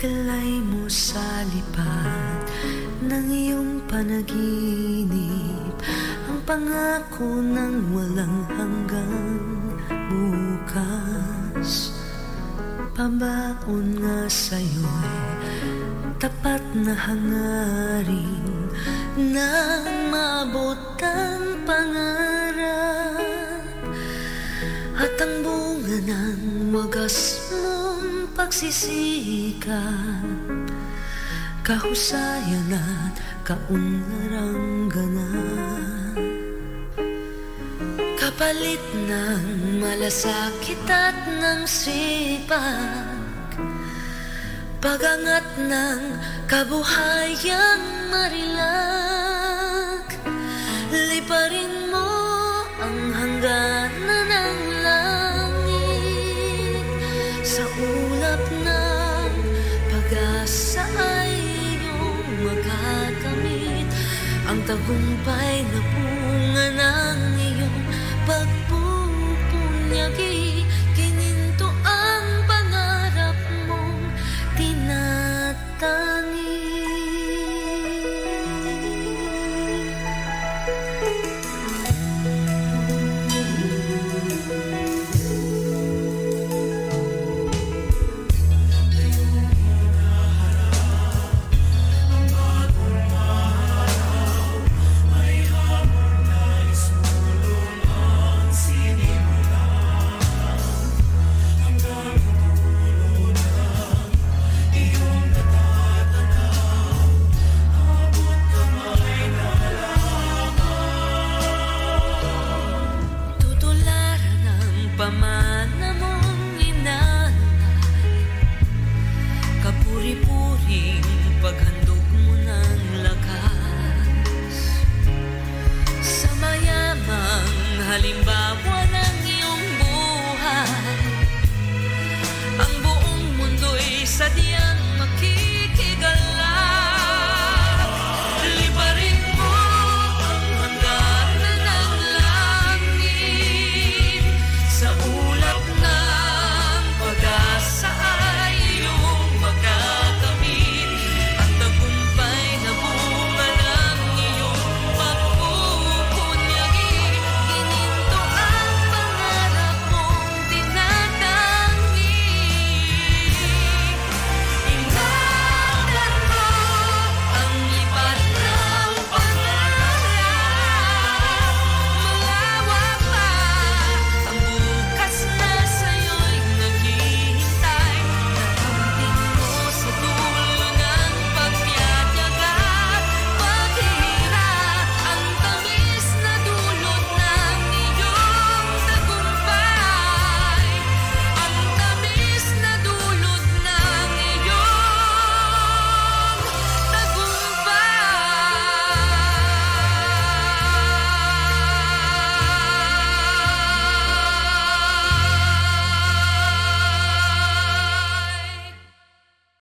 Pagkalay mo sa lipat ng iyong panaginip. Ang pangako ng walang hanggang bukas. Pabaon nga sa'yo'y tapat na hangarin Nang maabot ang pangarap. At ang bunga ng wagas mong pagsisikap Kahusayan at kaunlarang ganap Kapalit ng malasakit at ng sipag. Pagangat ng kabuhayang marilag Ang tagumpay na bunga ng iyong pagpupunyagi